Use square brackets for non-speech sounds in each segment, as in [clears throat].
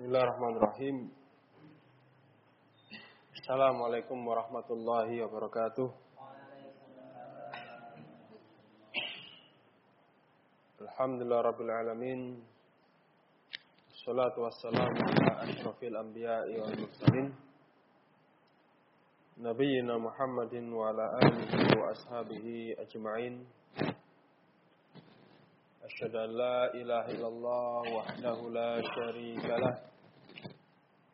Bismillahirrahmanirrahim. Assalamualaikum warahmatullahi wabarakatuh. Alhamdulillah rabbil alamin. Salatu wassalamu ala asyrafil anbiya'i wal mursalin. Nabiyyina Muhammadin wa ala alihi wa ashabihi ajma'in. أشهد أن لا إله إلا الله وحده لا شريك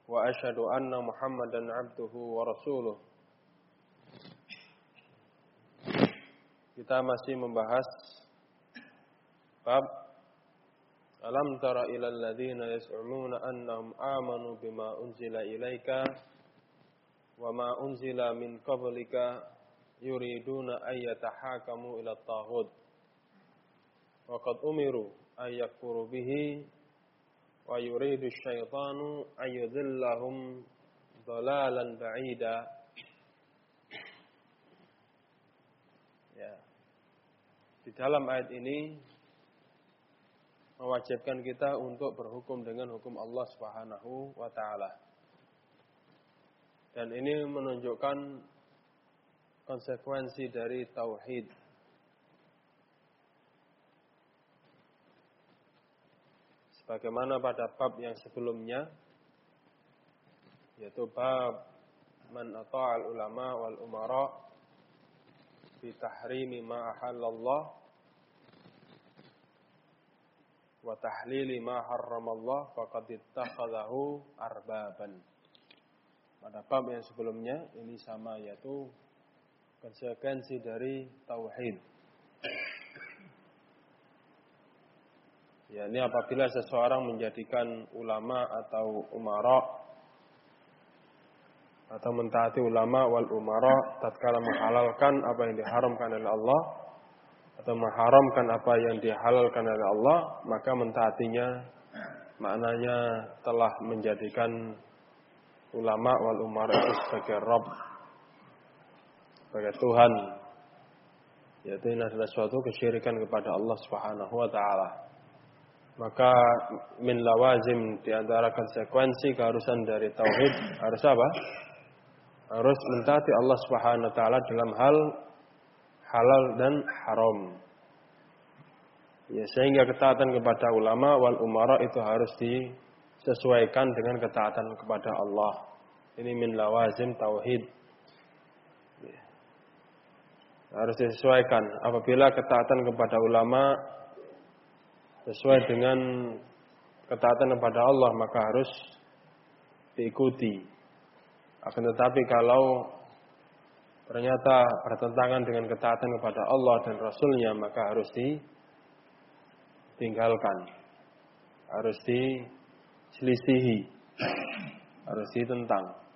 وأشهد أن محمدا عبده ورسوله Kita masih membahas bab Alam tara ila alladhina yas'umuna annahum amanu bima unzila ilaika wa ma unzila min qablika yuriduna ayyatahakamu ila taghut Waqad umiru ayyakfuru bihi wa yuridu syaitanu ayyudhillahum dhalalan ba'ida. Ya. Di dalam ayat ini mewajibkan kita untuk berhukum dengan hukum Allah Subhanahu wa taala. Dan ini menunjukkan konsekuensi dari tauhid Bagaimana pada bab yang sebelumnya yaitu bab man ata'al ulama wal umara fi tahrimi ma ahallallah wa tahlili ma harramallah faqad ittakhadahu arbaban. Pada bab yang sebelumnya ini sama yaitu konsekuensi dari tauhid. Ya, ini apabila seseorang menjadikan ulama atau umara atau mentaati ulama wal umara tatkala menghalalkan apa yang diharamkan oleh Allah atau mengharamkan apa yang dihalalkan oleh Allah, maka mentaatinya maknanya telah menjadikan ulama wal umara itu sebagai Rabb sebagai Tuhan yaitu ini adalah suatu kesyirikan kepada Allah Subhanahu wa taala. Maka min lawazim di antara konsekuensi keharusan dari tauhid harus apa? Harus mentaati Allah Subhanahu wa taala dalam hal halal dan haram. Ya, sehingga ketaatan kepada ulama wal umara itu harus disesuaikan dengan ketaatan kepada Allah. Ini min lawazim tauhid. Ya. Harus disesuaikan. Apabila ketaatan kepada ulama sesuai dengan ketaatan kepada Allah maka harus diikuti. Akan tetapi kalau ternyata bertentangan dengan ketaatan kepada Allah dan Rasulnya maka harus ditinggalkan. Harus diselisihi. Harus ditentang.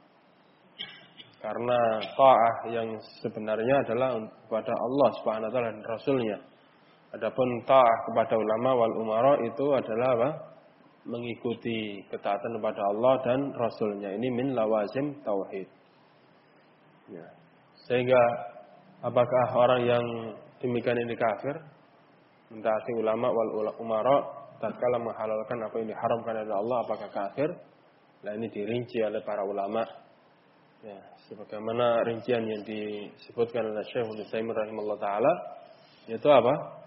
Karena ta'ah yang sebenarnya adalah kepada Allah Subhanahu wa taala dan Rasulnya. Adapun ta'ah kepada ulama wal umara itu adalah apa? Mengikuti ketaatan kepada Allah dan Rasulnya. Ini min lawazim tauhid. Ya. Sehingga apakah orang yang demikian ini kafir? Mentaati ulama wal umara tatkala menghalalkan apa yang diharamkan oleh Allah apakah kafir? Nah ini dirinci oleh para ulama. Ya, sebagaimana rincian yang disebutkan oleh Syekh Utsaimin rahimahullah taala yaitu apa?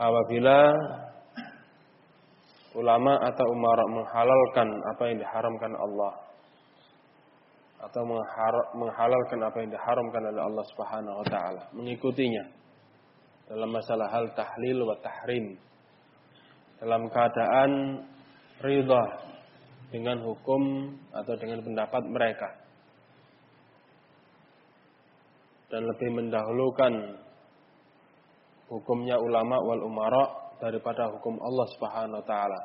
Apabila ulama atau umara menghalalkan apa yang diharamkan Allah atau menghalalkan apa yang diharamkan oleh Allah Subhanahu wa taala, mengikutinya dalam masalah hal tahlil wa tahrim dalam keadaan ridha dengan hukum atau dengan pendapat mereka dan lebih mendahulukan hukumnya ulama wal umara daripada hukum Allah Subhanahu wa taala.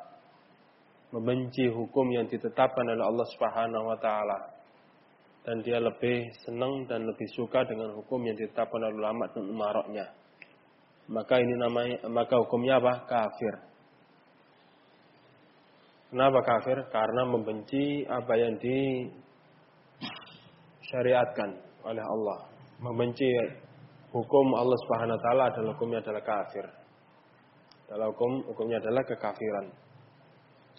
Membenci hukum yang ditetapkan oleh Allah Subhanahu wa taala. Dan dia lebih senang dan lebih suka dengan hukum yang ditetapkan oleh ulama dan umaranya. Maka ini namanya maka hukumnya apa? Kafir. Kenapa kafir? Karena membenci apa yang disyariatkan oleh Allah. Membenci hukum Allah Subhanahu wa taala adalah hukumnya adalah kafir. Dalam hukum hukumnya adalah kekafiran.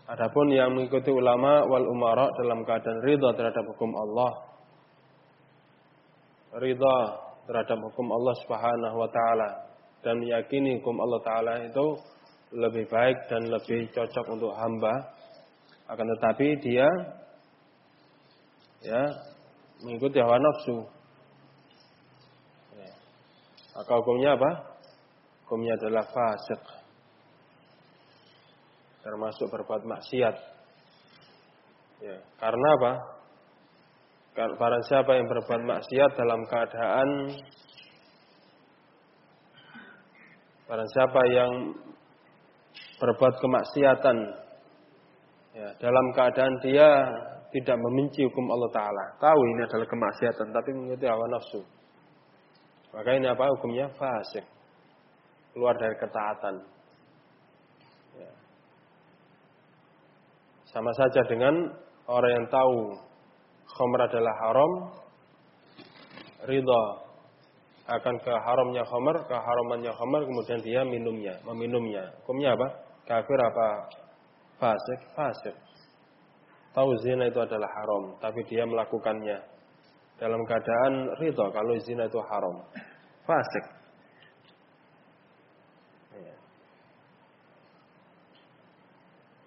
Adapun yang mengikuti ulama wal umara dalam keadaan ridha terhadap hukum Allah, ridha terhadap hukum Allah Subhanahu wa taala dan meyakini hukum Allah taala itu lebih baik dan lebih cocok untuk hamba. Akan tetapi dia ya mengikuti hawa nafsu. Maka hukumnya apa? Hukumnya adalah fasik termasuk berbuat maksiat. Ya, karena apa? Karena siapa yang berbuat maksiat dalam keadaan Barang siapa yang berbuat kemaksiatan ya, dalam keadaan dia tidak membenci hukum Allah Ta'ala. Tahu ini adalah kemaksiatan, tapi mengikuti hawa nafsu. Maka ini apa hukumnya? Fasik. Keluar dari ketaatan. Sama saja dengan orang yang tahu khamr adalah haram, ridha akan keharamnya khamr, keharamannya khamr, kemudian dia minumnya, meminumnya. Hukumnya apa? Kafir apa? Fasik, fasik. Tahu zina itu adalah haram, tapi dia melakukannya dalam keadaan ridha kalau zina itu haram. Fasik.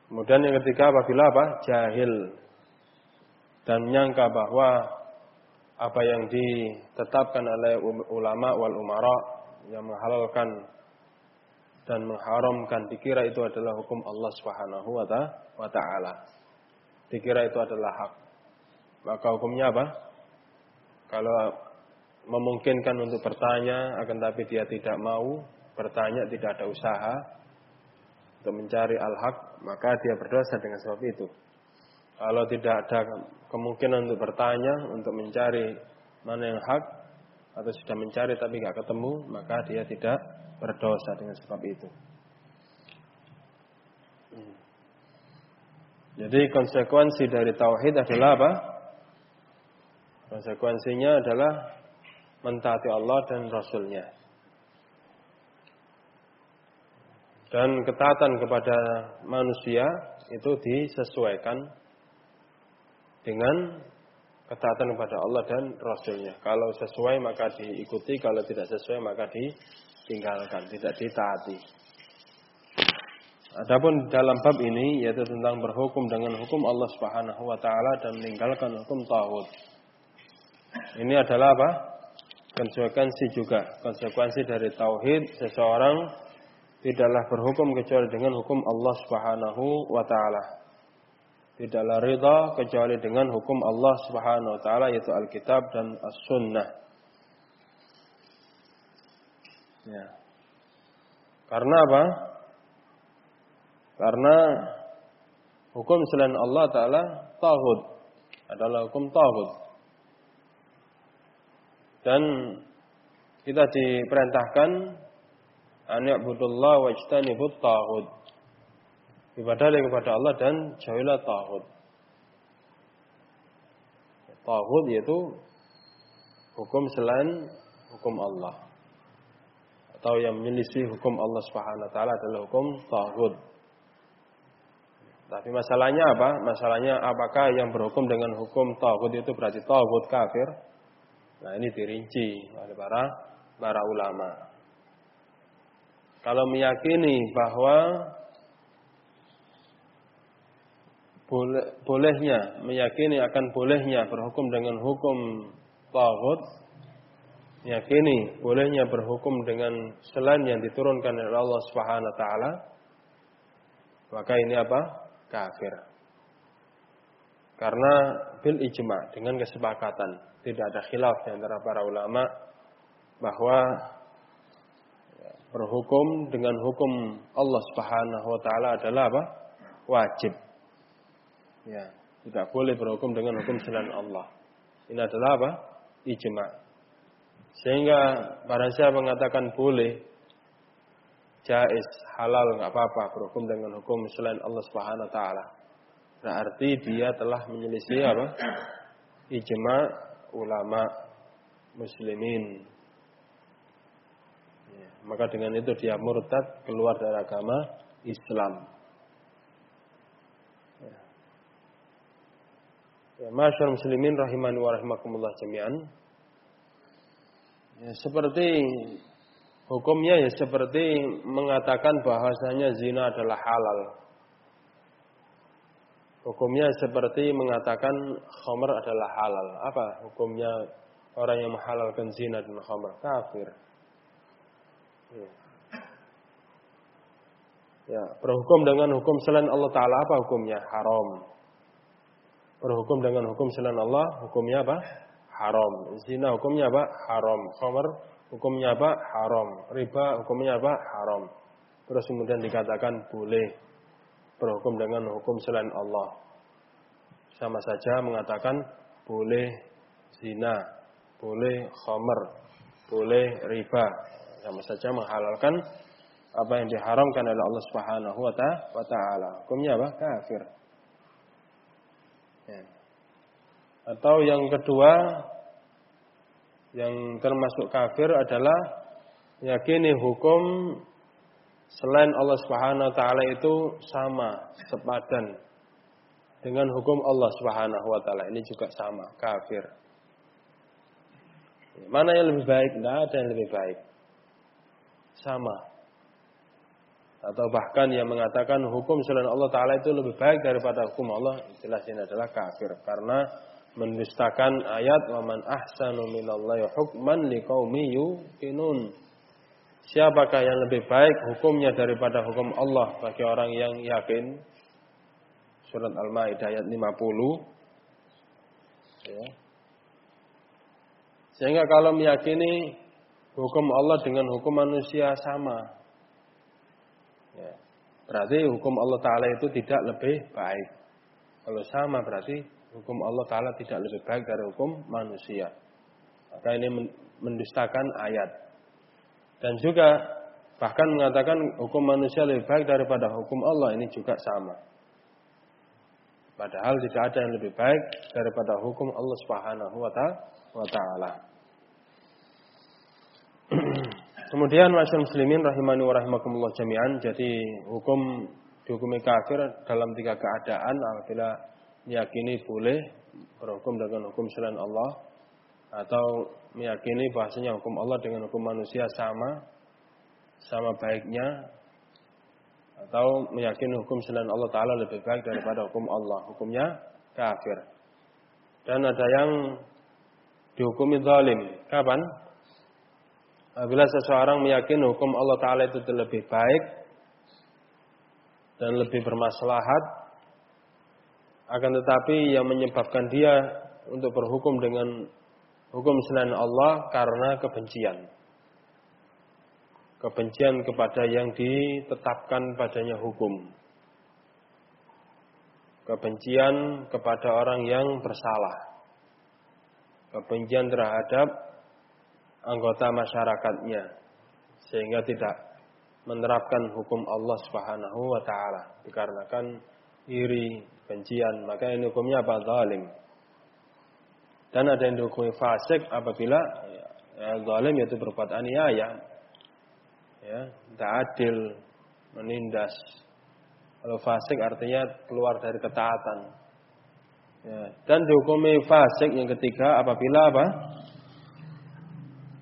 Kemudian yang ketiga apabila apa? Jahil dan menyangka bahwa apa yang ditetapkan oleh ulama wal umara yang menghalalkan dan mengharamkan dikira itu adalah hukum Allah Subhanahu wa taala. Dikira itu adalah hak. Maka hukumnya apa? Kalau memungkinkan untuk bertanya akan tapi dia tidak mau bertanya, tidak ada usaha, untuk mencari al-haq, maka dia berdosa dengan sebab itu. Kalau tidak ada kemungkinan untuk bertanya, untuk mencari mana yang hak, atau sudah mencari tapi nggak ketemu, maka dia tidak berdosa dengan sebab itu. Hmm. Jadi konsekuensi dari tauhid adalah apa? Konsekuensinya adalah mentaati Allah dan Rasulnya. Dan ketaatan kepada manusia itu disesuaikan dengan ketaatan kepada Allah dan Rasulnya. Kalau sesuai maka diikuti, kalau tidak sesuai maka ditinggalkan, tidak ditaati. Adapun dalam bab ini yaitu tentang berhukum dengan hukum Allah Subhanahu wa taala dan meninggalkan hukum tauhid. Ini adalah apa? Konsekuensi juga, konsekuensi dari tauhid seseorang tidaklah berhukum kecuali dengan hukum Allah Subhanahu wa taala. Tidaklah ridha kecuali dengan hukum Allah Subhanahu wa taala yaitu Alkitab dan As-Sunnah. Ya. Karena apa? Karena hukum selain Allah taala tauhid adalah hukum tauhid. Dan kita diperintahkan an ya'budullah wa ijtanibut taghut. Ibadahlah kepada Allah dan jauhilah taghut. Taghut yaitu hukum selain hukum Allah. Atau yang menyelisih hukum Allah Subhanahu wa taala adalah hukum taghut. Tapi masalahnya apa? Masalahnya apakah yang berhukum dengan hukum taghut itu berarti taghut kafir? Nah, ini dirinci oleh para para ulama. Kalau meyakini bahwa boleh, bolehnya meyakini akan bolehnya berhukum dengan hukum tagut meyakini bolehnya berhukum dengan selain yang diturunkan oleh Allah Subhanahu wa taala maka ini apa? Kafir. Karena bil ijma dengan kesepakatan tidak ada khilaf di antara para ulama bahwa berhukum dengan hukum Allah Subhanahu wa taala adalah apa? wajib. Ya, tidak boleh berhukum dengan hukum selain Allah. Ini adalah apa? ijma. Sehingga barang siapa mengatakan boleh jais, halal nggak apa-apa berhukum dengan hukum selain Allah Subhanahu wa taala. Berarti dia telah menyelisih apa? ijma ulama muslimin. Ya, maka dengan itu dia murtad keluar dari agama Islam. Ya. Ya, Masyarakat muslimin rahimani wa rahimakumullah jami'an. Ya, seperti hukumnya ya seperti mengatakan bahwasanya zina adalah halal. Hukumnya seperti mengatakan khamr adalah halal. Apa hukumnya orang yang menghalalkan zina dan khamr? Kafir. Ya. Ya, berhukum dengan hukum selain Allah Ta'ala apa hukumnya? Haram. Berhukum dengan hukum selain Allah, hukumnya apa? Haram. Zina hukumnya apa? Haram. Khamr hukumnya apa? Haram. Riba hukumnya apa? Haram. Terus kemudian dikatakan boleh berhukum dengan hukum selain Allah. Sama saja mengatakan boleh zina, boleh khamr, boleh riba. Sama saja menghalalkan apa yang diharamkan oleh Allah Subhanahu wa taala. Hukumnya apa? Kafir. Ya. Atau yang kedua yang termasuk kafir adalah yakini hukum selain Allah Subhanahu wa taala itu sama, sepadan dengan hukum Allah Subhanahu wa taala. Ini juga sama, kafir. Mana yang lebih baik? Tidak ada yang lebih baik. Sama atau bahkan yang mengatakan hukum selain Allah Taala itu lebih baik daripada hukum Allah jelas ini adalah kafir karena mendustakan ayat waman ahsanu minallahi hukman liqaumi yuqinun siapakah yang lebih baik hukumnya daripada hukum Allah bagi orang yang yakin surat Al-Maidah ayat 50 ya. sehingga kalau meyakini hukum Allah dengan hukum manusia sama Ya. Berarti hukum Allah Ta'ala itu tidak lebih baik. Kalau sama berarti hukum Allah Ta'ala tidak lebih baik dari hukum manusia. Maka ini mendustakan ayat. Dan juga bahkan mengatakan hukum manusia lebih baik daripada hukum Allah ini juga sama. Padahal tidak ada yang lebih baik daripada hukum Allah Subhanahu wa taala. [clears throat] Kemudian masyarakat muslimin rahimani wa rahimakumullah jami'an. Jadi hukum dihukumi kafir dalam tiga keadaan apabila meyakini boleh berhukum dengan hukum selain Allah atau meyakini bahasanya hukum Allah dengan hukum manusia sama sama baiknya. Atau meyakini hukum selain Allah taala lebih baik daripada hukum Allah. Hukumnya kafir. Dan ada yang dihukumi zalim. Kapan? Apabila seseorang meyakini hukum Allah Ta'ala itu lebih baik dan lebih bermaslahat, akan tetapi yang menyebabkan dia untuk berhukum dengan hukum selain Allah karena kebencian. Kebencian kepada yang ditetapkan padanya hukum. Kebencian kepada orang yang bersalah. Kebencian terhadap anggota masyarakatnya sehingga tidak menerapkan hukum Allah Subhanahu wa taala dikarenakan iri, bencian, maka ini hukumnya apa? zalim. Dan ada yang dihukumi fasik apabila ya, zalim yaitu berbuat aniaya. Ya, tidak adil, menindas. Kalau fasik artinya keluar dari ketaatan. Ya, dan dihukumi fasik yang ketiga apabila apa?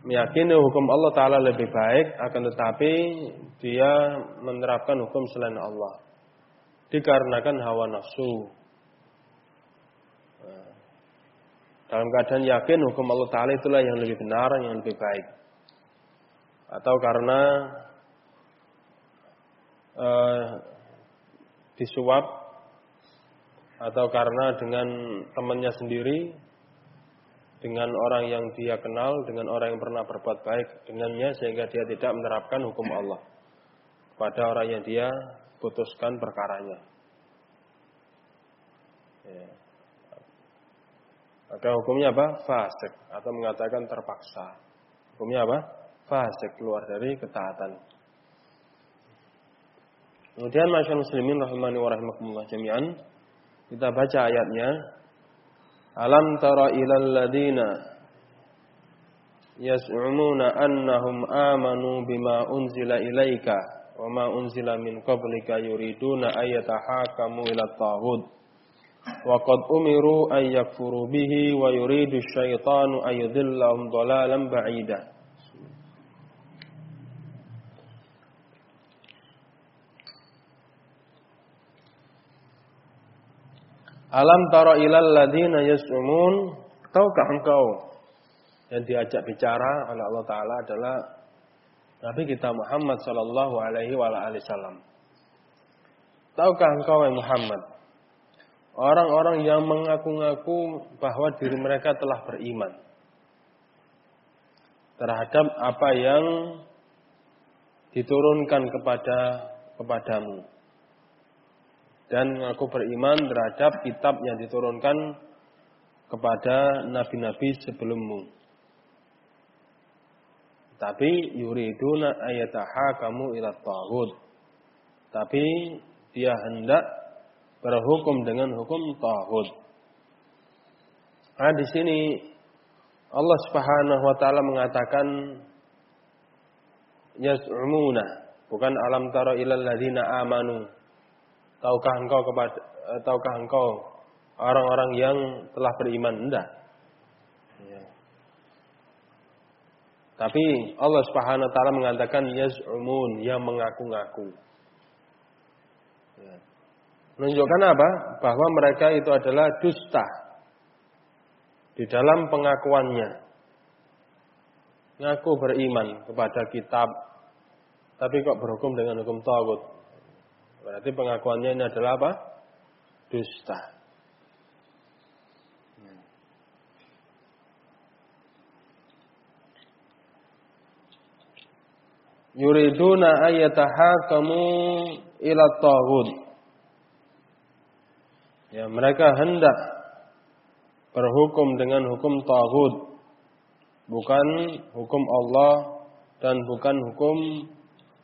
meyakini hukum Allah Ta'ala lebih baik, akan tetapi dia menerapkan hukum selain Allah. Dikarenakan hawa nafsu. Nah, dalam keadaan yakin hukum Allah Ta'ala itulah yang lebih benar, yang lebih baik. Atau karena uh, disuap, atau karena dengan temannya sendiri dengan orang yang dia kenal, dengan orang yang pernah berbuat baik dengannya sehingga dia tidak menerapkan hukum Allah pada orang yang dia putuskan perkaranya. Ya. Maka hukumnya apa? Fasik atau mengatakan terpaksa. Hukumnya apa? Fasik keluar dari ketaatan. Kemudian masyarakat muslimin rahimani wa rahimakumullah jami'an. Kita baca ayatnya Alam tara ilal ladina yas'umuna annahum amanu bima unzila ilaika wa ma unzila min qablika yuriduna ayatahakamu ila taghut wa umiru ay yakfuru bihi wa yuridu syaitanu ay yudhillahum dhalalan ba'ida Alam tara ilal ladina yas'umun tahukah engkau yang diajak bicara oleh Allah taala adalah Nabi kita Muhammad sallallahu alaihi wasallam. Tahukah engkau wahai Muhammad orang-orang yang mengaku-ngaku bahwa diri mereka telah beriman terhadap apa yang diturunkan kepada kepadamu dan aku beriman terhadap kitab yang diturunkan kepada nabi-nabi sebelummu. Tapi yuriduna ayataha kamu ila. Tapi dia hendak berhukum dengan hukum taghut. Nah, di sini Allah Subhanahu wa taala mengatakan yas'umuna, bukan alam tara ilal ladzina amanu. Tahukah engkau kepada eh, tahukah engkau orang-orang yang telah beriman? Enggak. Ya. Tapi Allah Subhanahu wa taala mengatakan yas'umun yang mengaku-ngaku. Menunjukkan apa? Bahwa mereka itu adalah dusta di dalam pengakuannya. Ngaku beriman kepada kitab, tapi kok berhukum dengan hukum tauhid. Berarti pengakuannya ini adalah apa? Dusta. yuriduna kamu ila taghut. Ya, mereka hendak berhukum dengan hukum taghut. Bukan hukum Allah dan bukan hukum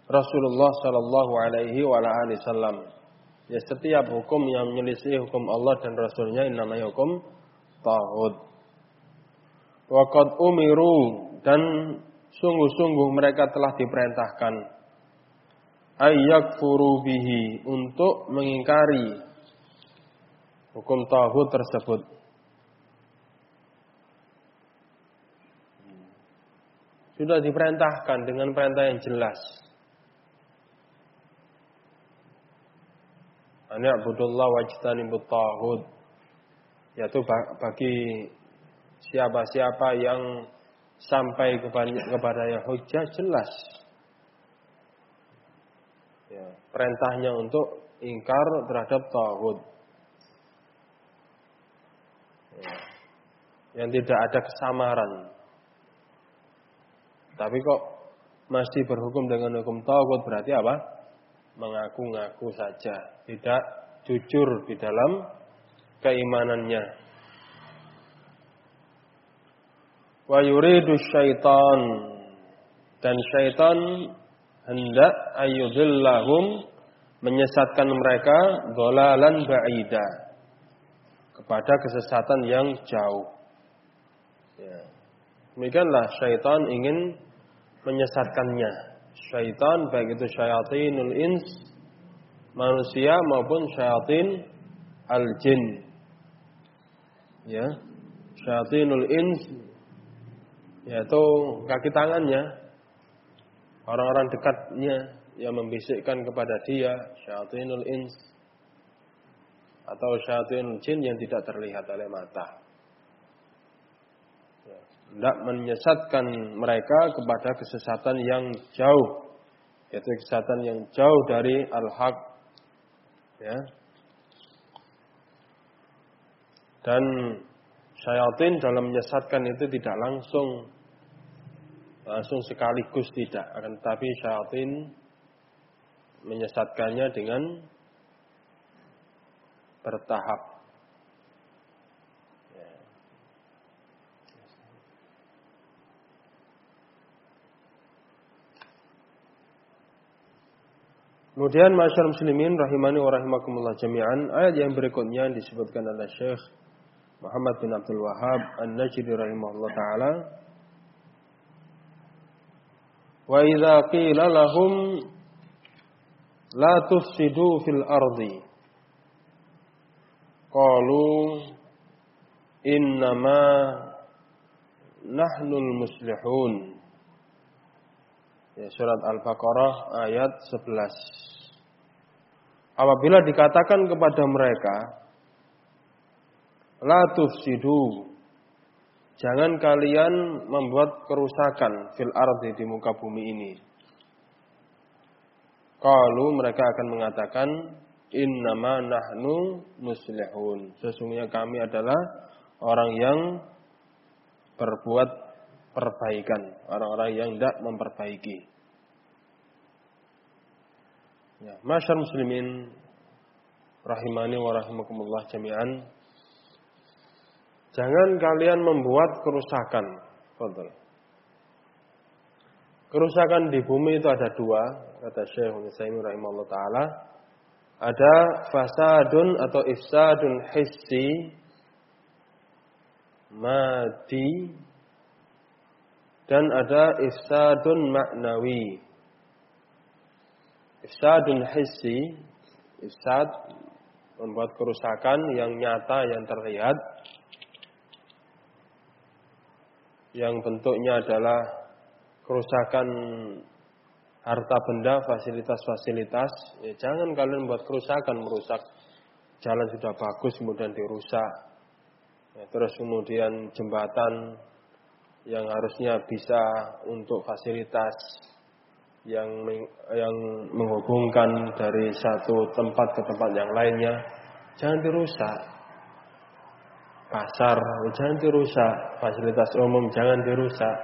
Rasulullah sallallahu alaihi wasallam. Ya setiap hukum yang menyelisih hukum Allah dan Rasulnya ini namanya hukum taghut. Waqad umiru dan sungguh-sungguh mereka telah diperintahkan ayyak bihi untuk mengingkari hukum tauhid tersebut. Sudah diperintahkan dengan perintah yang jelas. Ani abudullah wajtanibut tauhid. Yaitu bagi siapa-siapa yang sampai kepada yang hujah jelas. Ya, perintahnya untuk ingkar terhadap tauhid. Ya, yang tidak ada kesamaran. Tapi kok masih berhukum dengan hukum tauhid berarti apa? Mengaku-ngaku saja, tidak jujur di dalam keimanannya. wa yuridu syaitan dan syaitan hendak ayyudillahum menyesatkan mereka dolalan ba'ida kepada kesesatan yang jauh. Ya. Demikianlah syaitan ingin menyesatkannya. Syaitan baik itu syayatinul ins manusia maupun syayatin al jin. Ya. Syayatinul ins yaitu kaki tangannya orang-orang dekatnya yang membisikkan kepada dia syaitanul ins atau syaitanul jin yang tidak terlihat oleh mata. Tidak ya, menyesatkan mereka kepada kesesatan yang jauh. Yaitu kesesatan yang jauh dari al-haq. Ya. Dan syaitan dalam menyesatkan itu tidak langsung langsung sekaligus tidak akan tetapi syaitan menyesatkannya dengan bertahap. Kemudian masyarakat muslimin rahimani wa rahimakumullah jami'an ayat yang berikutnya disebutkan oleh Syekh Muhammad bin Abdul Wahab An-Najdi rahimahullah taala Wa idza qila lahum la tufsidu fil ardi qalu innama nahnul muslihun. Ya, surat Al-Baqarah ayat 11. Apabila dikatakan kepada mereka, La tufsidu. Jangan kalian membuat kerusakan fil ardi di muka bumi ini. Kalau mereka akan mengatakan, Innama nahnu muslihun. Sesungguhnya kami adalah orang yang berbuat perbaikan, orang-orang yang tidak memperbaiki. Ya, masyarakat muslimin rahimani wa rahimakumullah jami'an. Jangan kalian membuat kerusakan. Betul. Kerusakan di bumi itu ada dua, kata Syekh Utsaimin rahimahullah taala. Ada fasadun atau ifsadun hissi madi dan ada ifsadun maknawi. Ifsadun hissi, ifsad membuat kerusakan yang nyata yang terlihat yang bentuknya adalah kerusakan harta benda, fasilitas-fasilitas, ya jangan kalian buat kerusakan, merusak jalan sudah bagus kemudian dirusak. Ya, terus kemudian jembatan yang harusnya bisa untuk fasilitas yang yang menghubungkan dari satu tempat ke tempat yang lainnya jangan dirusak pasar jangan dirusak, fasilitas umum jangan dirusak.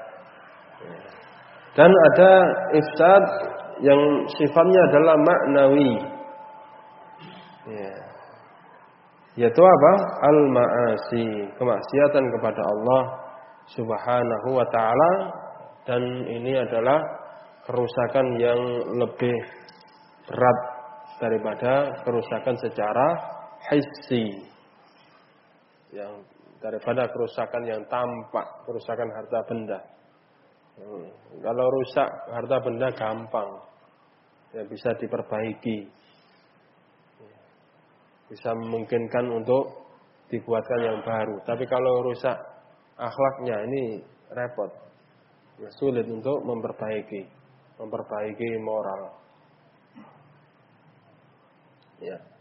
Dan ada ifsad yang sifatnya adalah maknawi. Ya. Yaitu apa? Al-ma'asi, kemaksiatan kepada Allah Subhanahu wa taala dan ini adalah kerusakan yang lebih berat daripada kerusakan secara hissi yang daripada kerusakan yang tampak, kerusakan harta benda. Hmm. Kalau rusak harta benda gampang, ya bisa diperbaiki, bisa memungkinkan untuk dibuatkan yang baru. Tapi kalau rusak akhlaknya ini repot, ya sulit untuk memperbaiki, memperbaiki moral. Ya.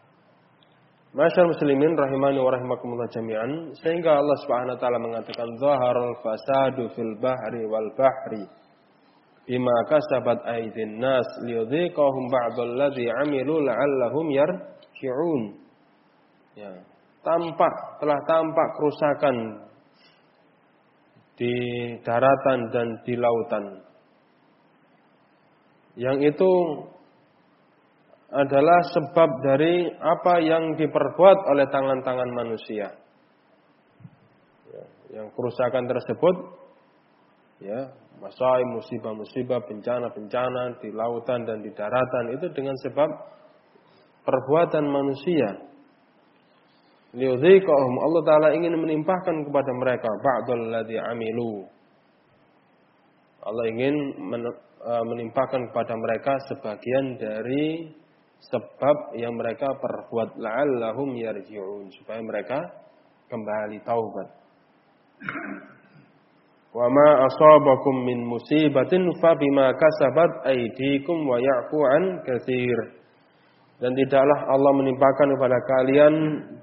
Masyaallah muslimin rahimani wa rahimakumullah jami'an sehingga Allah Subhanahu wa taala mengatakan zaharul fasadu fil bahri wal bahri bima kasabat aydin nas liyudhiqahum ba'dal ladzi 'amilu la'allahum yarji'un. Ya tampak telah tampak kerusakan di daratan dan di lautan. Yang itu adalah sebab dari apa yang diperbuat oleh tangan-tangan manusia. Ya, yang kerusakan tersebut, ya, masai, musibah-musibah, bencana-bencana di lautan dan di daratan itu dengan sebab perbuatan manusia. Liudhiqahum Allah Ta'ala ingin menimpahkan kepada mereka ba'dul ladhi amilu. Allah ingin e, menimpahkan kepada mereka sebagian dari sebab yang mereka perbuat la'allahum yarji'un supaya mereka kembali taubat. Wa ma asabakum min musibatin fa bima kasabat aydikum wa ya'fu an katsir. Dan tidaklah Allah menimpakan kepada kalian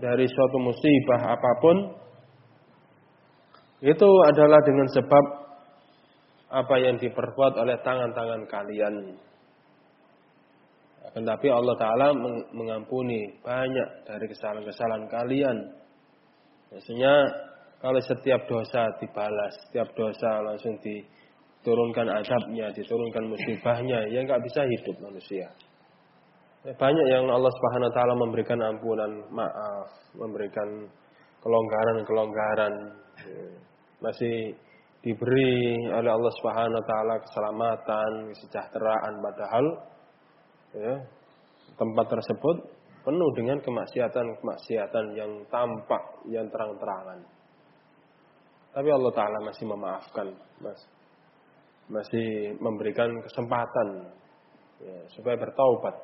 dari suatu musibah apa pun itu adalah dengan sebab apa yang diperbuat oleh tangan-tangan kalian. Tetapi Allah Ta'ala mengampuni banyak dari kesalahan-kesalahan kalian. Biasanya kalau setiap dosa dibalas, setiap dosa langsung diturunkan azabnya, diturunkan musibahnya, ya nggak bisa hidup manusia. Ya, banyak yang Allah Subhanahu Taala memberikan ampunan, maaf, memberikan kelonggaran-kelonggaran, ya, masih diberi oleh Allah Subhanahu Taala keselamatan, kesejahteraan, padahal ya, tempat tersebut penuh dengan kemaksiatan-kemaksiatan yang tampak, yang terang-terangan. Tapi Allah Ta'ala masih memaafkan, mas, masih memberikan kesempatan ya, supaya bertaubat,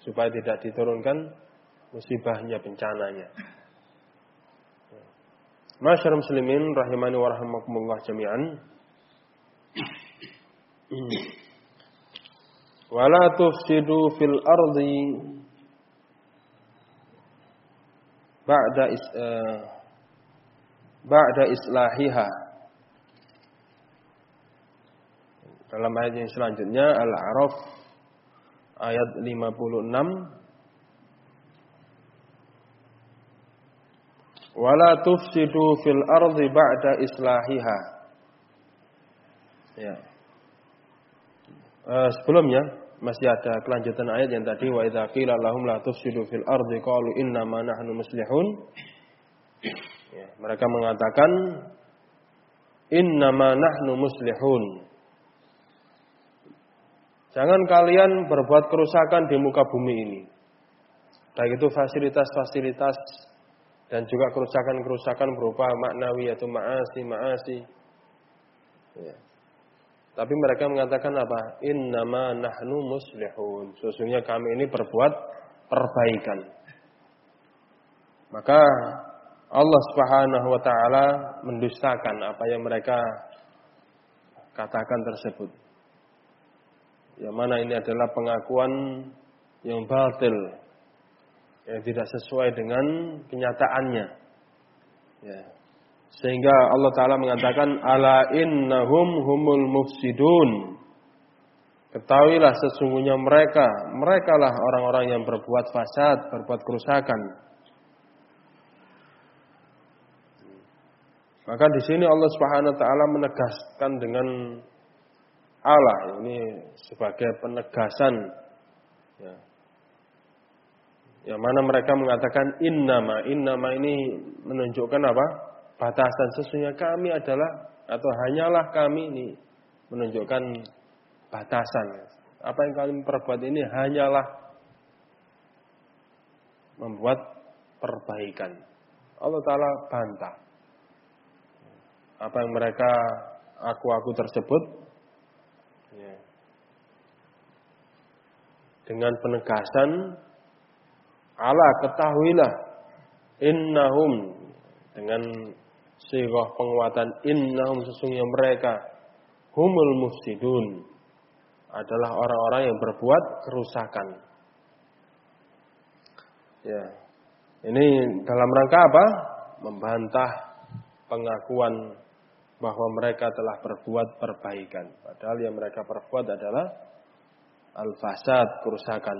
supaya tidak diturunkan musibahnya, bencananya. Masyarakat muslimin rahimani wa rahimakumullah jami'an. [clears throat] Wala tufsidu fil ardi ba'da is, uh, ba'da islahiha. Dalam ayat yang selanjutnya Al-A'raf ayat 56 Wala tufsidu fil ardi ba'da islahiha. Ya. Uh, sebelumnya masih ada kelanjutan ayat yang tadi wa idza qila lahum la tufsidu fil ardi qalu inna ma nahnu muslihun. Ya, mereka mengatakan inna ma nahnu muslihun. Jangan kalian berbuat kerusakan di muka bumi ini. Baik itu fasilitas-fasilitas dan juga kerusakan-kerusakan berupa maknawi atau maasi maasi. Ya. Tapi mereka mengatakan apa? Innama nahnu muslihun. Sesungguhnya kami ini berbuat perbaikan. Maka Allah Subhanahu wa taala mendustakan apa yang mereka katakan tersebut. Yang mana ini adalah pengakuan yang batil yang tidak sesuai dengan kenyataannya. Ya. Sehingga Allah Ta'ala mengatakan, Ala innahum humul mufsidun. Ketahuilah sesungguhnya mereka, mereka lah orang-orang yang berbuat fasad, berbuat kerusakan. Maka di sini Allah Subhanahu wa taala menegaskan dengan Allah ini sebagai penegasan ya, yang mana mereka mengatakan innama. Innama ini menunjukkan apa? Batasan sesungguhnya kami adalah atau hanyalah kami ini menunjukkan batasan. Apa yang kalian perbuat ini hanyalah membuat perbaikan. Allah Ta'ala bantah. Apa yang mereka aku-aku tersebut ya. dengan penegasan Ala ketahuilah innahum dengan sirah penguatan innahum sesungguhnya mereka humul mufsidun adalah orang-orang yang berbuat kerusakan. Ya. Ini dalam rangka apa? Membantah pengakuan bahwa mereka telah berbuat perbaikan. Padahal yang mereka perbuat adalah al-fasad, kerusakan.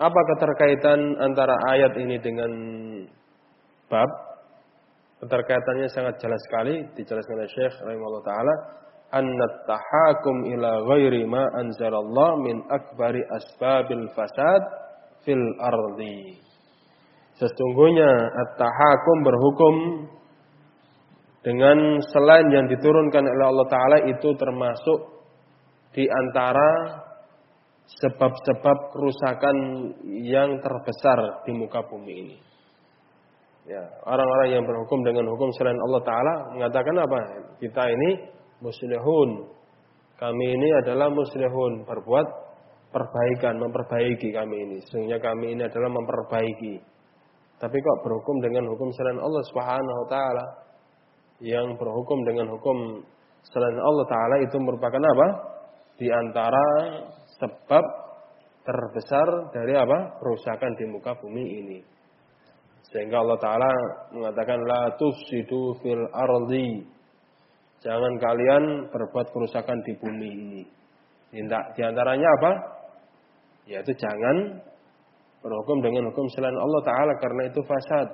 Apa keterkaitan antara ayat ini dengan bab? Keterkaitannya sangat jelas sekali dijelaskan oleh Syekh rahimahullah taala anna tahakum ila ghairi ma anzalallah min akbari asbabil fasad fil ardi. Sesungguhnya at-tahakum berhukum dengan selain yang diturunkan oleh Allah taala itu termasuk di antara sebab-sebab kerusakan yang terbesar di muka bumi ini. Ya, orang-orang yang berhukum dengan hukum selain Allah Taala mengatakan apa? Kita ini muslihun. Kami ini adalah muslihun, berbuat perbaikan, memperbaiki kami ini. Sehingga kami ini adalah memperbaiki. Tapi kok berhukum dengan hukum selain Allah Subhanahu wa taala? Yang berhukum dengan hukum selain Allah taala itu merupakan apa? Di antara sebab terbesar dari apa? Perusakan di muka bumi ini. Sehingga Allah Ta'ala mengatakan, La tufsidu fil ardi. Jangan kalian berbuat kerusakan di bumi ini. Di antaranya apa? Yaitu jangan berhukum dengan hukum selain Allah Ta'ala. Karena itu fasad.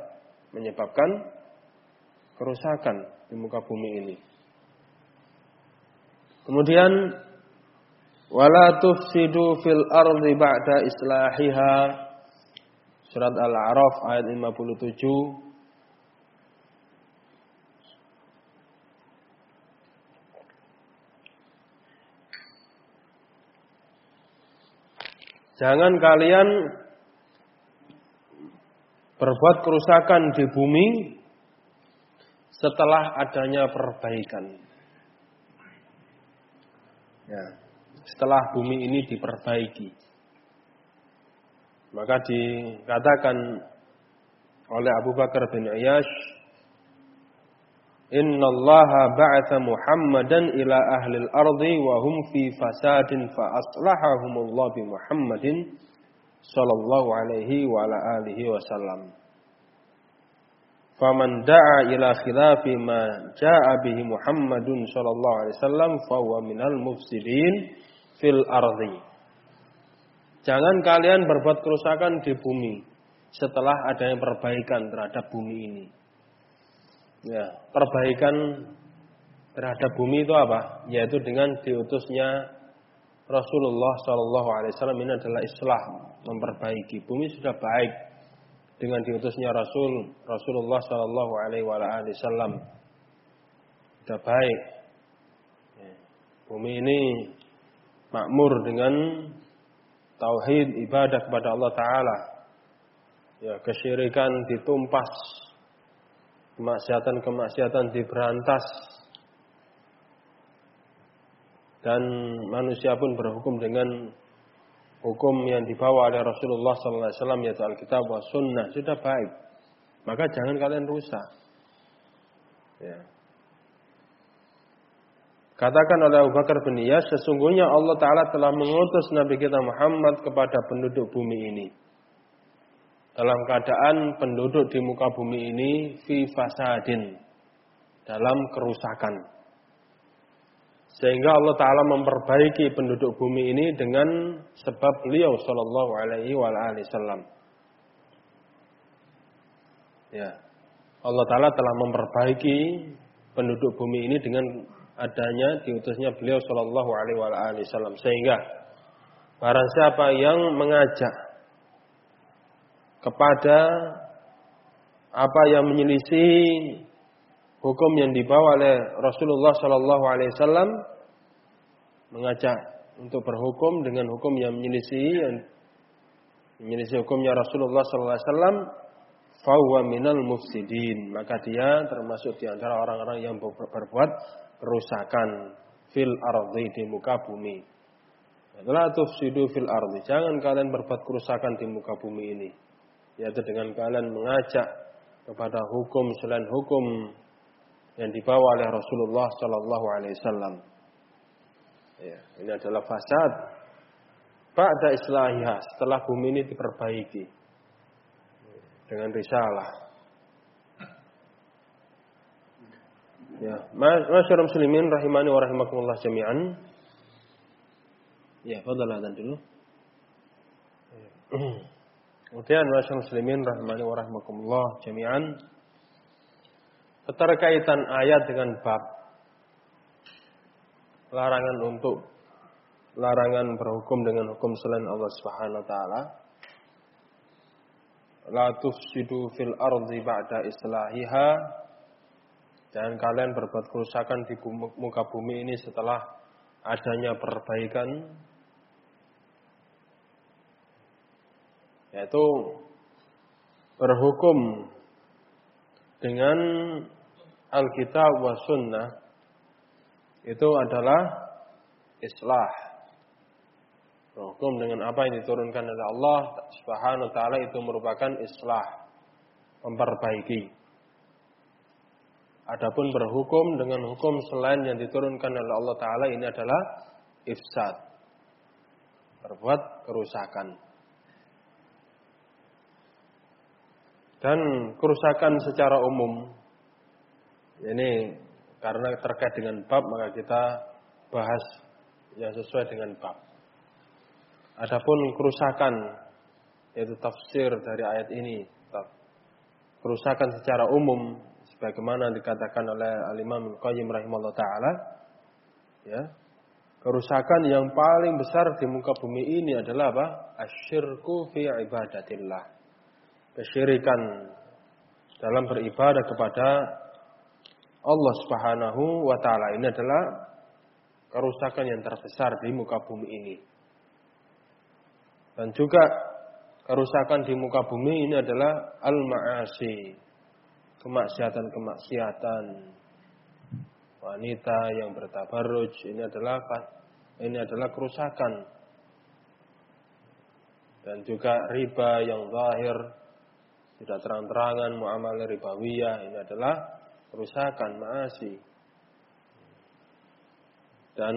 Menyebabkan kerusakan di muka bumi ini. Kemudian Wala tufsidu fil ardi ba'da islahiha. Surat Al-A'raf ayat 57. Jangan kalian berbuat kerusakan di bumi setelah adanya perbaikan. Ya setelah bumi ini diperbaiki. Maka dikatakan oleh Abu Bakar bin Ayyash Inna Allah ba'atha Muhammadan ila ahli al-ardi wa hum fi fasadin fa aslahahumullah bi Muhammadin sallallahu alaihi wa ala alihi wasallam. Faman da'a ila khilafi ma ja'a bihi Muhammadun sallallahu alaihi wasallam fa huwa minal mufsidin fil ardi. Jangan kalian berbuat kerusakan di bumi setelah adanya perbaikan terhadap bumi ini. Ya, perbaikan terhadap bumi itu apa? Yaitu dengan diutusnya Rasulullah Shallallahu Alaihi Wasallam ini adalah islah memperbaiki bumi sudah baik dengan diutusnya Rasul Rasulullah Shallallahu Alaihi Wasallam sudah baik. Ya, bumi ini makmur dengan tauhid ibadah kepada Allah Taala. Ya, kesyirikan ditumpas. Kemaksiatan-kemaksiatan diberantas. Dan manusia pun berhukum dengan hukum yang dibawa oleh Rasulullah SAW yaitu Alkitab wa Sunnah. Sudah baik. Maka jangan kalian rusak. Ya. Katakan oleh Abu Bakar bin Iyas sesungguhnya Allah Ta'ala telah mengutus Nabi kita Muhammad kepada penduduk bumi ini dalam keadaan penduduk di muka bumi ini fi fasadin dalam kerusakan. Sehingga Allah Ta'ala memperbaiki penduduk bumi ini dengan sebab beliau Sallallahu Alaihi Wasallam. Ya, Allah Ta'ala telah memperbaiki penduduk bumi ini dengan adanya diutusnya beliau Sallallahu Alaihi Wasallam. Sehingga barang siapa yang mengajak kepada apa yang menyelisih hukum yang dibawa oleh Rasulullah Sallallahu Alaihi Wasallam mengajak untuk berhukum dengan hukum yang menyelisih yang menyelisih hukumnya Rasulullah Sallallahu Alaihi Wasallam fahuwa minal mufsidin maka dia termasuk di antara orang-orang yang berbuat kerusakan fil ardi di muka bumi. La tufsidu fil ardi. Jangan kalian berbuat kerusakan di muka bumi ini yaitu dengan kalian mengajak kepada hukum selain hukum yang dibawa oleh Rasulullah Sallallahu Alaihi Wasallam. Ya, ini adalah fasad. Pada islahiyah setelah bumi ini diperbaiki dengan risalah. Ya, masyarakat muslimin rahimani wa rahimakumullah jami'an. Ya, fadal dan dulu. Kemudian masyarakat muslimin rahimani wa rahmakumullah jami'an. Keterkaitan ayat dengan bab larangan untuk larangan berhukum dengan hukum selain Allah Subhanahu wa taala. La tufsidu fil ardi ba'da islahiha. Dan kalian berbuat kerusakan di muka bumi ini setelah adanya perbaikan yaitu berhukum dengan Alkitab wa Sunnah itu adalah islah. Berhukum dengan apa yang diturunkan oleh Allah Subhanahu wa taala itu merupakan islah, memperbaiki. Adapun berhukum dengan hukum selain yang diturunkan oleh Allah taala ini adalah ifsad. Berbuat kerusakan. dan kerusakan secara umum. Ini karena terkait dengan bab maka kita bahas yang sesuai dengan bab. Adapun kerusakan yaitu tafsir dari ayat ini, kerusakan secara umum sebagaimana dikatakan oleh Al-Imam Al-Qayyim rahimahullah taala ya. Kerusakan yang paling besar di muka bumi ini adalah apa? Asyirku fi ibadatillah kesyirikan dalam beribadah kepada Allah Subhanahu wa taala ini adalah kerusakan yang terbesar di muka bumi ini. Dan juga kerusakan di muka bumi ini adalah al-ma'asi. Kemaksiatan-kemaksiatan. Wanita yang bertabarruj ini adalah ini adalah kerusakan. Dan juga riba yang zahir tidak terang-terangan muamalah ribawiyah ini adalah kerusakan maasi dan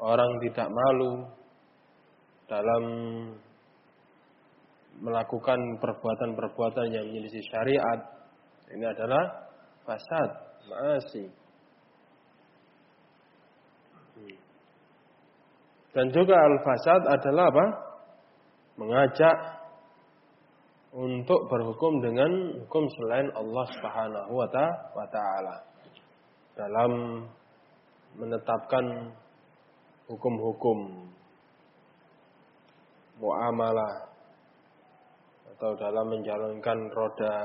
orang tidak malu dalam melakukan perbuatan-perbuatan yang menyelisih syariat ini adalah fasad maasi. Dan juga al-fasad adalah apa? Mengajak untuk berhukum dengan hukum selain Allah Subhanahu wa taala. Dalam menetapkan hukum-hukum muamalah atau dalam menjalankan roda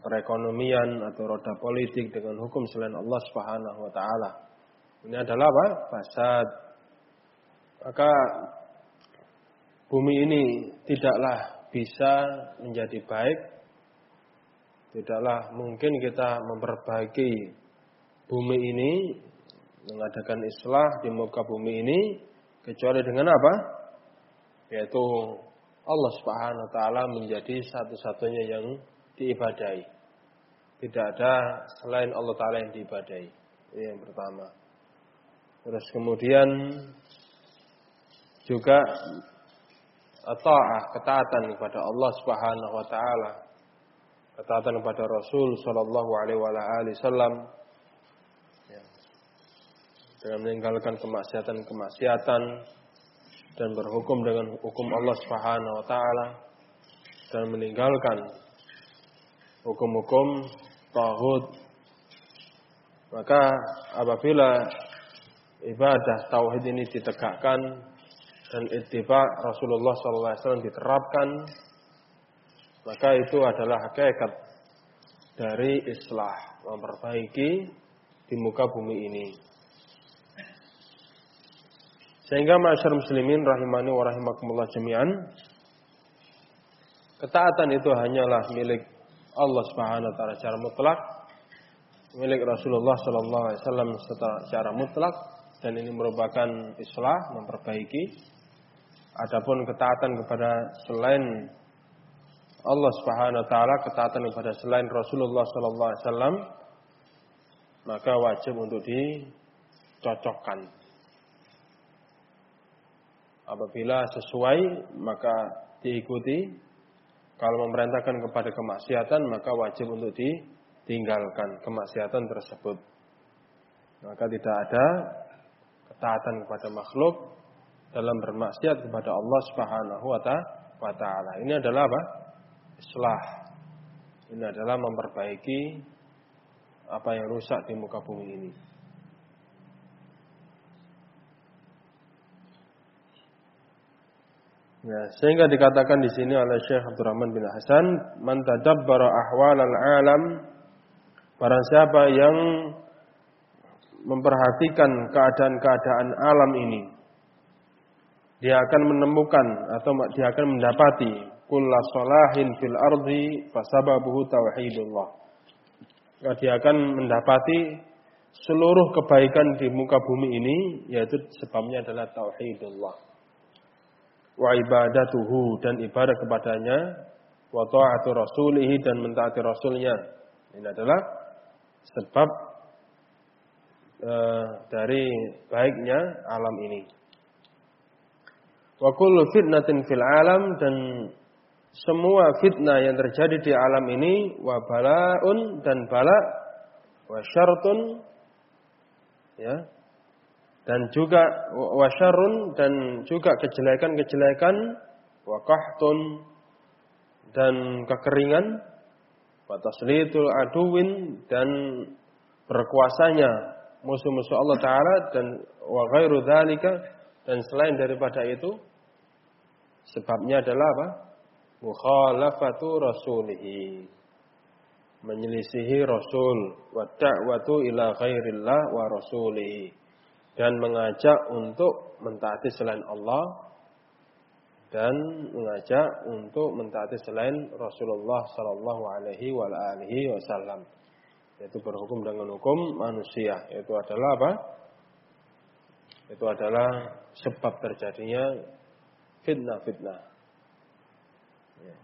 perekonomian atau roda politik dengan hukum selain Allah Subhanahu wa taala. Ini adalah apa? Fasad. Maka bumi ini tidaklah bisa menjadi baik, tidaklah mungkin kita memperbaiki bumi ini, mengadakan islah di muka bumi ini, kecuali dengan apa? Yaitu Allah Subhanahu wa taala menjadi satu-satunya yang diibadai. Tidak ada selain Allah taala yang diibadai. Ini yang pertama. Terus kemudian juga ta'ah, ketaatan kepada Allah Subhanahu wa taala. Ketaatan kepada Rasul sallallahu alaihi wasallam. Ya. Dengan meninggalkan kemaksiatan-kemaksiatan dan berhukum dengan hukum Allah Subhanahu wa taala dan meninggalkan hukum-hukum tauhid maka apabila ibadah tauhid ini ditegakkan dan ittiba Rasulullah SAW diterapkan, maka itu adalah hakikat dari islah, memperbaiki di muka bumi ini. Sehingga masyarakat muslimin rahimani wa rahimakumullah jami'an, ketaatan itu hanyalah milik Allah Subhanahu wa taala secara mutlak, milik Rasulullah sallallahu alaihi wasallam secara mutlak dan ini merupakan islah memperbaiki Adapun ketaatan kepada selain Allah Subhanahu wa taala, ketaatan kepada selain Rasulullah sallallahu alaihi wasallam maka wajib untuk dicocokkan. Apabila sesuai maka diikuti. Kalau memerintahkan kepada kemaksiatan maka wajib untuk ditinggalkan kemaksiatan tersebut. Maka tidak ada ketaatan kepada makhluk dalam bermaksiat kepada Allah Subhanahu wa taala. Ini adalah apa? Islah. Ini adalah memperbaiki apa yang rusak di muka bumi ini. Ya, sehingga dikatakan di sini oleh Syekh Abdurrahman bin Hasan, "Man tadabbara ahwalal alam" Barang siapa yang memperhatikan keadaan-keadaan alam ini, dia akan menemukan atau dia akan mendapati kulla salahin fil ardi fasababuhu tauhidullah. Maka dia akan mendapati seluruh kebaikan di muka bumi ini yaitu sebabnya adalah tauhidullah. Wa ibadatuhu dan ibadah kepadanya wa ta'atu rasulihi dan mentaati rasulnya. Ini adalah sebab uh, dari baiknya alam ini. Wa kullu fitnatin fil alam dan semua fitnah yang terjadi di alam ini wa balaun dan bala wa syartun ya dan juga wa syarrun dan juga kejelekan-kejelekan wa qahtun dan kekeringan wa taslitul aduwin dan berkuasanya musuh-musuh Allah taala dan wa ghairu dzalika dan selain daripada itu Sebabnya adalah apa? Mukhalafatu rasulihi. Menyelisihi Rasul. Wa da'watu ila khairillah wa rasulihi dan mengajak untuk mentaati selain Allah dan mengajak untuk mentaati selain Rasulullah Shallallahu Alaihi Wasallam yaitu berhukum dengan hukum manusia. Yaitu adalah apa? Itu adalah sebab terjadinya fitnah-fitnah. Ya.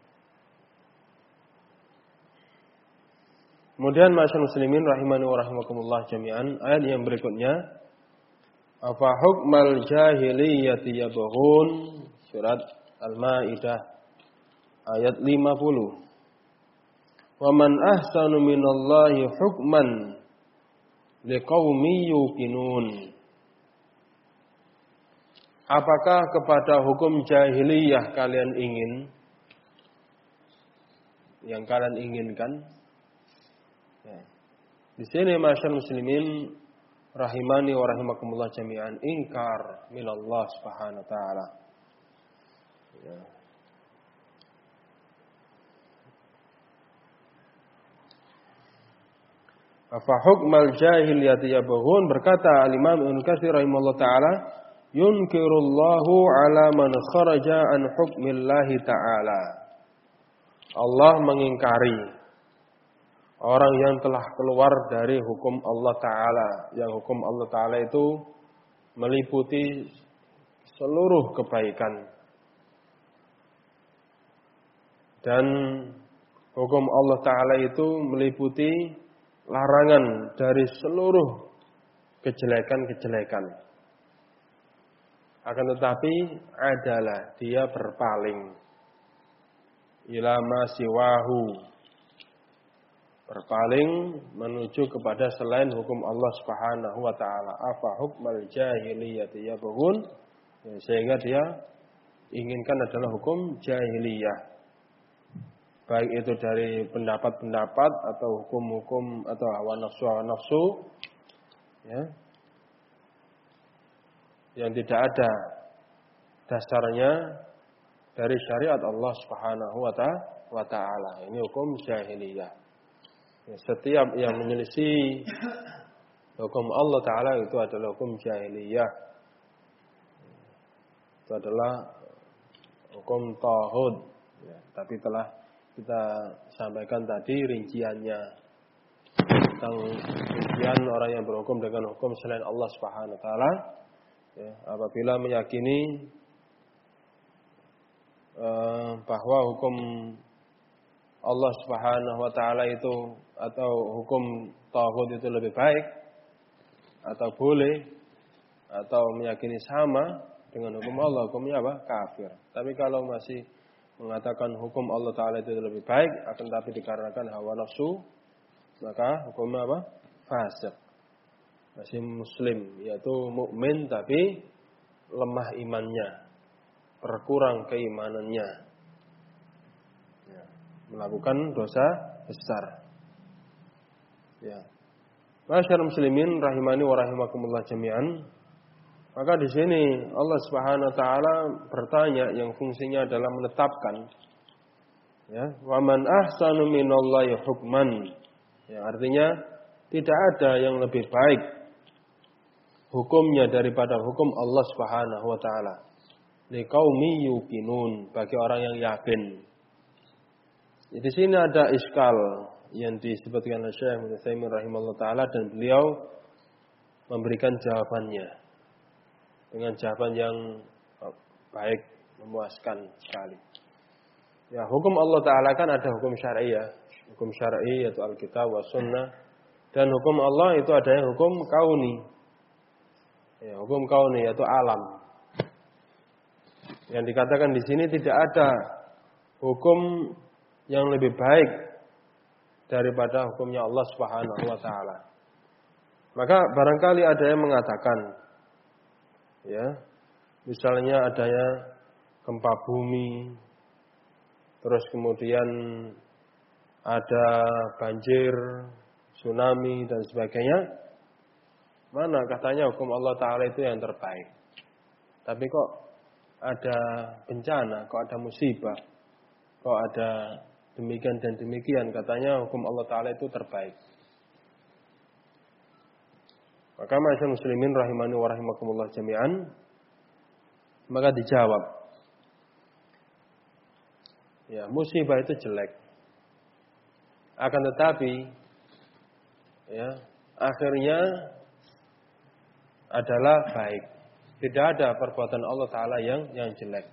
Kemudian masyarakat muslimin rahimani wa rahimakumullah jami'an ayat yang berikutnya. Afa hukmal jahiliyati yabghun surat Al-Maidah ayat 50 Wa man ahsanu minallahi hukman liqaumi yuqinun Apakah kepada hukum jahiliyah kalian ingin? Yang kalian inginkan? Ya. Di sini masyarakat muslimin rahimani wa rahimakumullah jami'an ingkar minallah subhanahu wa ta'ala. Ya. Fa hukmal jahiliyati yabghun berkata al-Imam Ibnu Katsir rahimahullah taala yunkirullahu ala man kharaja an hukmillahi ta'ala. Allah mengingkari orang yang telah keluar dari hukum Allah Ta'ala. Yang hukum Allah Ta'ala itu meliputi seluruh kebaikan. Dan hukum Allah Ta'ala itu meliputi larangan dari seluruh kejelekan-kejelekan. Akan tetapi adalah dia berpaling ilama siwahu berpaling menuju kepada selain hukum Allah Subhanahu wa taala. Apa hukmal jahiliyati yabghun? Ya, sehingga dia inginkan adalah hukum jahiliyah. Baik itu dari pendapat-pendapat atau hukum-hukum atau hawa nafsu hawa nafsu ya, yang tidak ada dasarnya dari syariat Allah Subhanahu wa taala. Ini hukum jahiliyah. Ya, setiap yang menyelisih hukum Allah taala itu adalah hukum jahiliyah. Itu adalah hukum tauhid. Ya, tapi telah kita sampaikan tadi rinciannya tentang rincian orang yang berhukum dengan hukum selain Allah Subhanahu wa taala ya, apabila meyakini uh, bahwa hukum Allah Subhanahu wa taala itu atau hukum tauhid itu lebih baik atau boleh atau meyakini sama dengan hukum Allah, hukumnya apa? Kafir. Tapi kalau masih mengatakan hukum Allah taala itu lebih baik akan tapi dikarenakan hawa nafsu, maka hukumnya apa? Fasik masih muslim yaitu mukmin tapi lemah imannya berkurang keimanannya ya, melakukan dosa besar ya. Muslimin rahimani wa rahimakumullah jami'an. Maka di sini Allah Subhanahu wa taala bertanya yang fungsinya adalah menetapkan. Ya. Wa man ahsanu minallahi hukman. Ya artinya tidak ada yang lebih baik hukumnya daripada hukum Allah Subhanahu wa taala. Liqaumi yuqinun bagi orang yang yakin. Di sini ada iskal yang disebutkan oleh Syekh Muhammad rahimahullah taala dan beliau memberikan jawabannya dengan jawaban yang baik, memuaskan sekali. Ya, hukum Allah taala kan ada hukum syar'i ya. Hukum syar'i yaitu Alkitab wa sunnah dan hukum Allah itu ada yang hukum kauni Ya, hukum kauni yaitu alam. Yang dikatakan di sini tidak ada hukum yang lebih baik daripada hukumnya Allah Subhanahu wa taala. Maka barangkali ada yang mengatakan ya, misalnya adanya gempa bumi terus kemudian ada banjir, tsunami dan sebagainya Mana katanya hukum Allah Ta'ala itu yang terbaik. Tapi kok ada bencana, kok ada musibah, kok ada demikian dan demikian. Katanya hukum Allah Ta'ala itu terbaik. Maka masyarakat muslimin rahimani wa rahimakumullah jami'an. Maka dijawab. Ya, musibah itu jelek. Akan tetapi, ya, akhirnya adalah baik. Tidak ada perbuatan Allah Ta'ala yang yang jelek.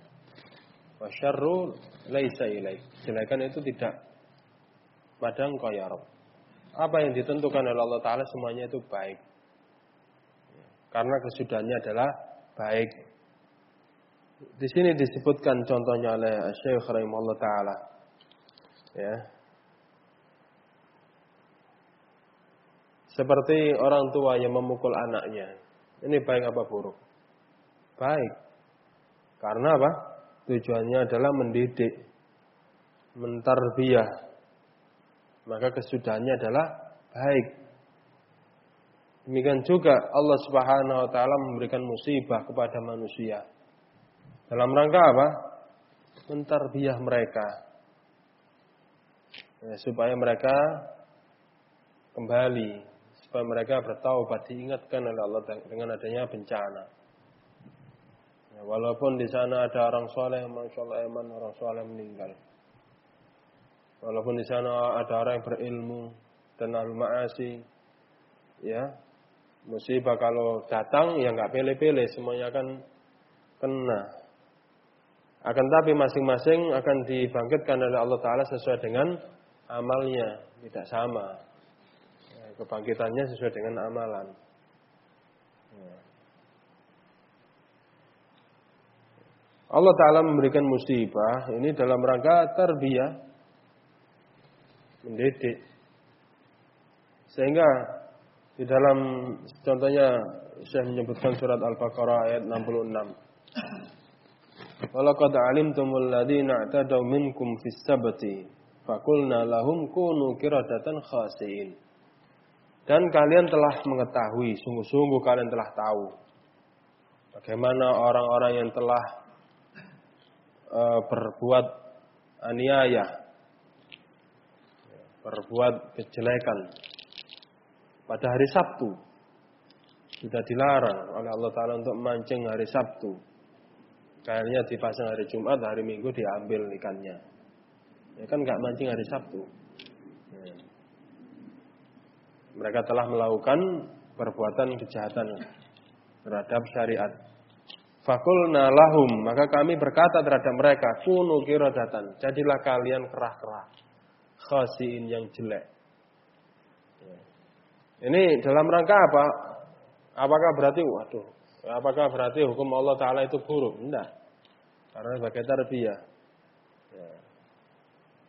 Wa syarru laisa ilaik. Jelekan itu tidak pada engkau ya Rabb. apa yang ditentukan oleh Allah Taala semuanya itu baik. Karena kesudahannya adalah baik. Di sini disebutkan contohnya oleh Syekh rahimahullah taala. Ya. Seperti orang tua yang memukul anaknya. Ini baik apa buruk? Baik. Karena apa? Tujuannya adalah mendidik, mentarbiyah. Maka kesudahannya adalah baik. Demikian juga Allah Subhanahu wa taala memberikan musibah kepada manusia. Dalam rangka apa? Mentarbiyah mereka. Ya, supaya mereka kembali, supaya mereka bertaubat diingatkan oleh Allah dengan adanya bencana. Ya, walaupun di sana ada orang soleh, masya Allah eman orang soleh meninggal. Walaupun di sana ada orang yang berilmu dan al maasi, ya musibah kalau datang ya nggak pilih-pilih, semuanya akan kena. Akan tapi masing-masing akan dibangkitkan oleh Allah Taala sesuai dengan amalnya, tidak sama. Ya, kebangkitannya sesuai dengan amalan. Ya. Allah Ta'ala memberikan musibah ini dalam rangka terbiyah mendidik. Sehingga di dalam contohnya saya menyebutkan surat Al-Baqarah ayat 66 Walaqad alimtumul ladzina i'tadaw minkum fis sabti faqulna lahum kunu qiradatan khasiin dan kalian telah mengetahui sungguh-sungguh kalian telah tahu bagaimana orang-orang yang telah berbuat aniaya, berbuat kejelekan pada hari Sabtu. Sudah dilarang oleh Allah Ta'ala untuk mancing hari Sabtu. Kayaknya dipasang hari Jumat, hari Minggu diambil ikannya. Ya kan nggak mancing hari Sabtu. Ya. Mereka telah melakukan perbuatan kejahatan terhadap syariat. Fakulna lahum, maka kami berkata terhadap mereka, kunu kirodatan, jadilah kalian kerah-kerah, khasiin yang jelek. Ini dalam rangka apa? Apakah berarti, waduh, apakah berarti hukum Allah Ta'ala itu buruk? Tidak. Karena sebagai tarbiyah. Ya.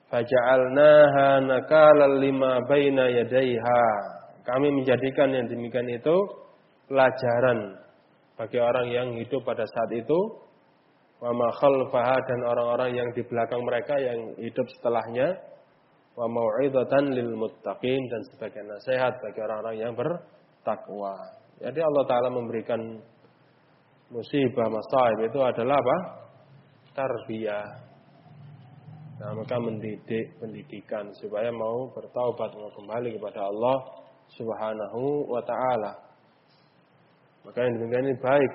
Faja'alnaha nakalal lima baina yadaiha. Kami menjadikan yang demikian itu pelajaran bagi orang yang hidup pada saat itu wa ma dan orang-orang yang di belakang mereka yang hidup setelahnya wa mau'izatan lil muttaqin dan sebagai nasihat bagi orang-orang yang bertakwa. Jadi Allah taala memberikan musibah masaib itu adalah apa? Tarbiyah. Nah, maka mendidik pendidikan supaya mau bertaubat mau kembali kepada Allah Subhanahu wa taala. Maka yang demikian ini baik.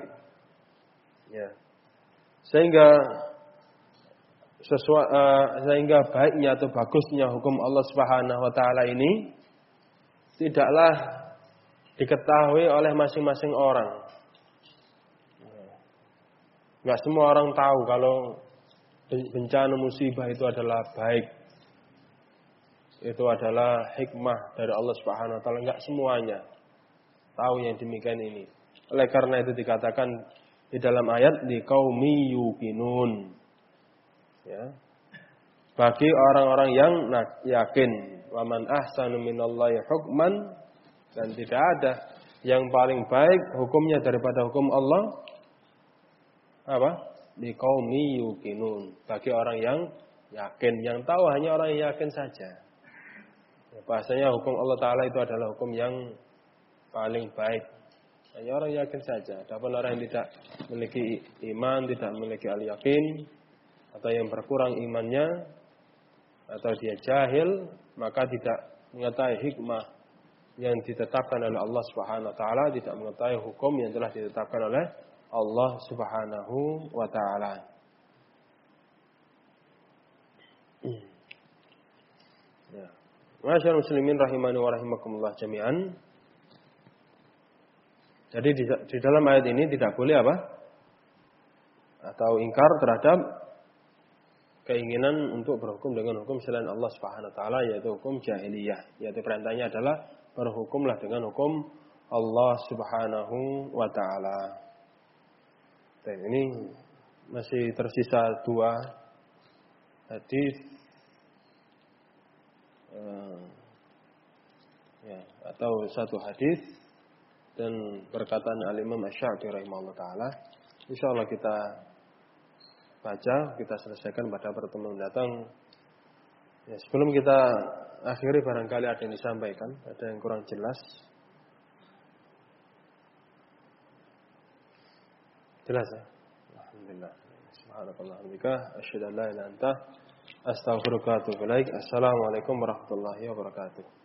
Ya. Sehingga sesuai uh, sehingga baiknya atau bagusnya hukum Allah Subhanahu wa taala ini tidaklah diketahui oleh masing-masing orang. Enggak semua orang tahu kalau bencana musibah itu adalah baik. Itu adalah hikmah dari Allah Subhanahu wa taala, enggak semuanya tahu yang demikian ini. Oleh karena itu dikatakan di dalam ayat di qaumi yuqinun. Ya. Bagi orang-orang yang yakin, waman ahsanu minallahi hukman dan tidak ada yang paling baik hukumnya daripada hukum Allah apa? Di qaumi yuqinun. Bagi orang yang yakin, yang tahu hanya orang yang yakin saja. Ya, bahasanya hukum Allah Ta'ala itu adalah hukum yang paling baik hanya orang yakin saja. Adapun orang yang tidak memiliki iman, tidak memiliki al-yakin, atau yang berkurang imannya, atau dia jahil, maka tidak mengetahui hikmah yang ditetapkan oleh Allah Subhanahu wa taala, tidak mengetahui hukum yang telah ditetapkan oleh Allah Subhanahu wa taala. Ya. Muslimin rahimani wa rahimakumullah jami'an. Jadi di, di dalam ayat ini tidak boleh apa? Atau ingkar terhadap keinginan untuk berhukum dengan hukum selain Allah Subhanahu wa taala yaitu hukum jahiliyah. Yaitu perintahnya adalah berhukumlah dengan hukum Allah Subhanahu wa taala. Dan ini masih tersisa dua hadis uh, ya atau satu hadis dan perkataan Al-Imam Asy-Syafi'i taala. Insyaallah kita baca, kita selesaikan pada pertemuan datang. Ya, sebelum kita akhiri barangkali ada yang disampaikan, ada yang kurang jelas. Jelas ya? Alhamdulillah. Subhanakallah asyhadu an la ilaha illa anta astaghfiruka wa. Assalamualaikum warahmatullahi wabarakatuh.